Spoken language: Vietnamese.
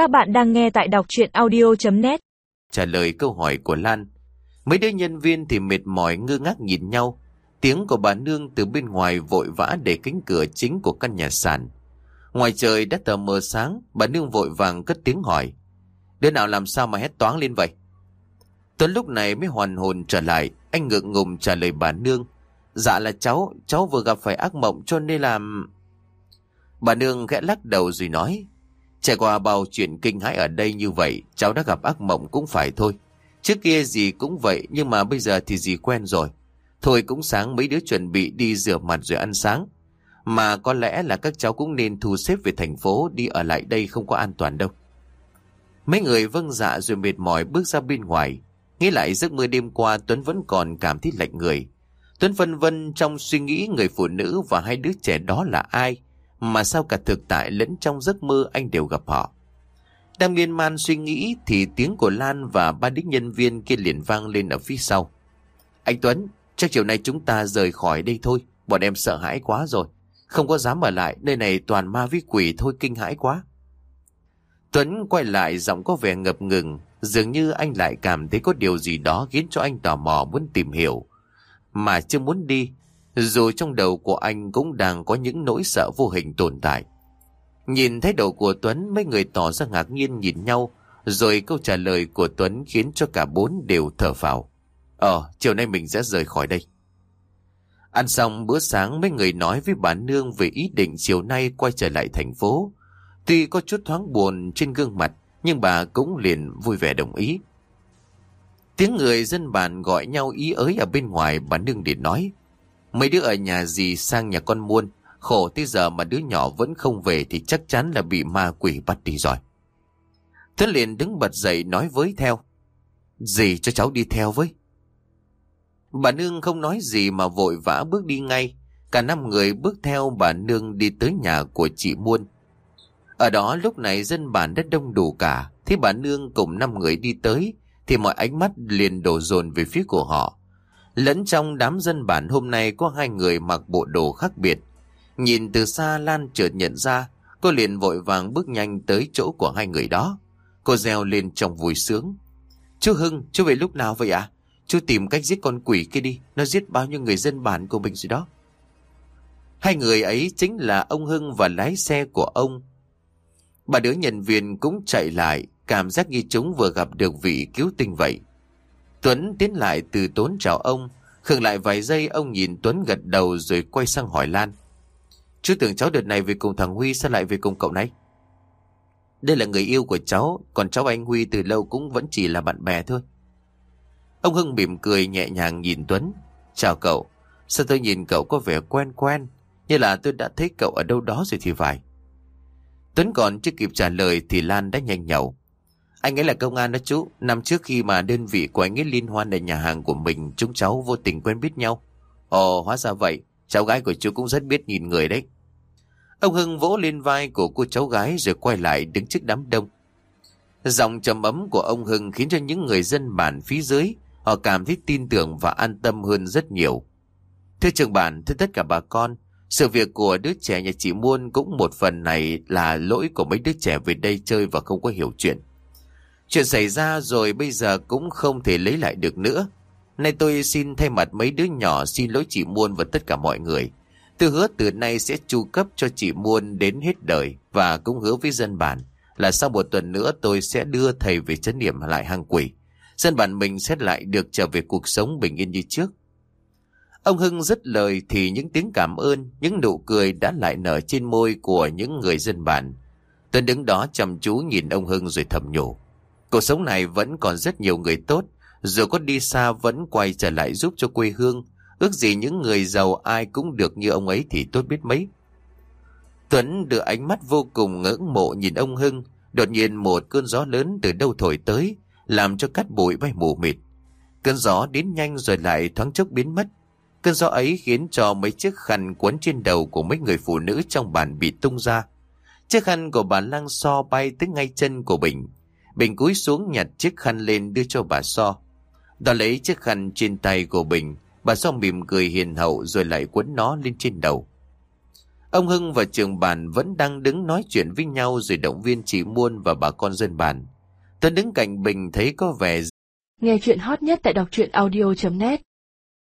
Các bạn đang nghe tại đọc chuyện audio.net Trả lời câu hỏi của Lan, Mấy đứa nhân viên thì mệt mỏi ngơ ngác nhìn nhau. Tiếng của bà Nương từ bên ngoài vội vã để cánh cửa chính của căn nhà sàn. Ngoài trời đã tờ mờ sáng, Bà Nương vội vàng cất tiếng hỏi, Đứa nào làm sao mà hét toáng lên vậy? Tuấn lúc này mới hoàn hồn trở lại, Anh ngượng ngùng trả lời bà Nương Dạ là cháu Cháu vừa gặp phải ác mộng cho nên làm Bà Nương khẽ lắc đầu rồi nói Trải qua bao chuyện kinh hãi ở đây như vậy, Cháu đã gặp ác mộng cũng phải thôi. Trước kia gì cũng vậy, Nhưng mà bây giờ thì gì quen rồi. Thôi cũng sáng mấy đứa chuẩn bị đi rửa mặt rồi ăn sáng. Mà có lẽ là các cháu cũng nên thu xếp về thành phố, Đi ở lại đây không có an toàn đâu. Mấy người vâng dạ rồi mệt mỏi bước ra bên ngoài. Nghĩ lại giấc mơ đêm qua, Tuấn vẫn còn cảm thấy lạnh người. Tuấn vân vân trong suy nghĩ người phụ nữ và hai đứa trẻ đó là ai. Mà sao cả thực tại lẫn trong giấc mơ anh đều gặp họ. Đang miên man suy nghĩ thì tiếng của Lan và ba đích nhân viên kia liền vang lên ở phía sau. Anh Tuấn, chắc chiều nay chúng ta rời khỏi đây thôi. Bọn em sợ hãi quá rồi. Không có dám ở lại, nơi này toàn ma vi quỷ thôi kinh hãi quá. Tuấn quay lại giọng có vẻ ngập ngừng Dường như anh lại cảm thấy có điều gì đó khiến cho anh tò mò muốn tìm hiểu. Mà chưa muốn đi dù trong đầu của anh cũng đang có những nỗi sợ vô hình tồn tại Nhìn thấy đầu của Tuấn, Mấy người tỏ ra ngạc nhiên nhìn nhau, Rồi câu trả lời của Tuấn khiến cho cả bốn đều thở phào Ờ chiều nay mình sẽ rời khỏi đây Ăn xong bữa sáng, mấy người nói với bà Nương về ý định chiều nay quay trở lại thành phố Tuy có chút thoáng buồn trên gương mặt, nhưng bà cũng liền vui vẻ đồng ý. Tiếng người dân bản gọi nhau ý ới ở bên ngoài, bà Nương để nói. Mấy đứa ở nhà gì sang nhà con muôn, khổ tới giờ mà đứa nhỏ vẫn không về thì chắc chắn là bị ma quỷ bắt đi rồi. Tuấn liền đứng bật dậy nói với theo. Gì cho cháu đi theo với? Bà Nương không nói gì mà vội vã bước đi ngay. Cả năm người bước theo bà Nương đi tới nhà của chị Muôn. Ở đó lúc này dân bản đất đông đủ cả, thế bà Nương cùng năm người đi tới, thì mọi ánh mắt liền đổ dồn về phía của họ. Lẫn trong đám dân bản hôm nay có hai người mặc bộ đồ khác biệt. Nhìn từ xa Lan chợt nhận ra, cô liền vội vàng bước nhanh tới chỗ của hai người đó. Cô reo lên trong vui sướng. Chú Hưng, chú về lúc nào vậy ạ? Chú tìm cách giết con quỷ kia đi, nó giết bao nhiêu người dân bản của mình rồi đó. Hai người ấy chính là ông Hưng và lái xe của ông Bà đứa nhân viên cũng chạy lại, cảm giác như chúng vừa gặp được vị cứu tinh vậy. Tuấn tiến lại từ tốn chào ông, Khương lại vài giây ông nhìn Tuấn gật đầu rồi quay sang hỏi Lan. Chú tưởng cháu đợt này về cùng thằng Huy sao lại về cùng cậu này? Đây là người yêu của cháu, còn cháu anh Huy từ lâu cũng vẫn chỉ là bạn bè thôi. Ông Hưng mỉm cười nhẹ nhàng nhìn Tuấn. Chào cậu, sao tôi nhìn cậu có vẻ quen quen, như là tôi đã thấy cậu ở đâu đó rồi thì phải. Tuấn còn chưa kịp trả lời thì Lan đã nhanh nhậu. Anh ấy là công an đó chú. Năm trước khi mà đơn vị của anh ấy liên hoan ở nhà hàng của mình, chúng cháu vô tình quen biết nhau. Ồ, hóa ra vậy. Cháu gái của chú cũng rất biết nhìn người đấy. Ông Hưng vỗ lên vai của cô cháu gái rồi quay lại đứng trước đám đông. Giọng trầm ấm của ông Hưng khiến cho những người dân bản phía dưới họ cảm thấy tin tưởng và an tâm hơn rất nhiều. Thưa trường bản, thưa tất cả bà con, sự việc của đứa trẻ nhà chị Muôn cũng một phần này là lỗi của mấy đứa trẻ về đây chơi và không có hiểu chuyện. Chuyện xảy ra rồi bây giờ cũng không thể lấy lại được nữa. Nay tôi xin thay mặt mấy đứa nhỏ xin lỗi chị Muôn và tất cả mọi người. Tôi hứa từ nay sẽ chu cấp cho chị Muôn đến hết đời và cũng hứa với dân bản là sau một tuần nữa tôi sẽ đưa thầy về chấn điểm lại hang quỷ. Dân bản mình sẽ lại được trở về cuộc sống bình yên như trước. Ông Hưng dứt lời thì những tiếng cảm ơn, những nụ cười đã lại nở trên môi của những người dân bản. Tuấn đứng đó chăm chú nhìn ông Hưng rồi thầm nhủ. Cuộc sống này vẫn còn rất nhiều người tốt, dù có đi xa vẫn quay trở lại giúp cho quê hương. Ước gì những người giàu ai cũng được như ông ấy thì tốt biết mấy. Tuấn đưa ánh mắt vô cùng ngưỡng mộ nhìn ông Hưng, đột nhiên một cơn gió lớn từ đâu thổi tới, làm cho cát bụi bay mù mịt. Cơn gió đến nhanh rồi lại thoáng chốc biến mất. Cơn gió ấy khiến cho mấy chiếc khăn quấn trên đầu của mấy người phụ nữ trong bàn bị tung ra. Chiếc khăn của bà Lang So bay tới ngay chân của Bình. Bình cúi xuống nhặt chiếc khăn lên đưa cho bà So. Đó lấy chiếc khăn trên tay của Bình, bà So mỉm cười hiền hậu rồi lại quấn nó lên trên đầu. Ông Hưng và trường bản vẫn đang đứng nói chuyện với nhau rồi động viên chị Muôn và bà con dân bản. Tuấn đứng cạnh Bình thấy có vẻ Nghe chuyện hot nhất tại đọc truyện audio.net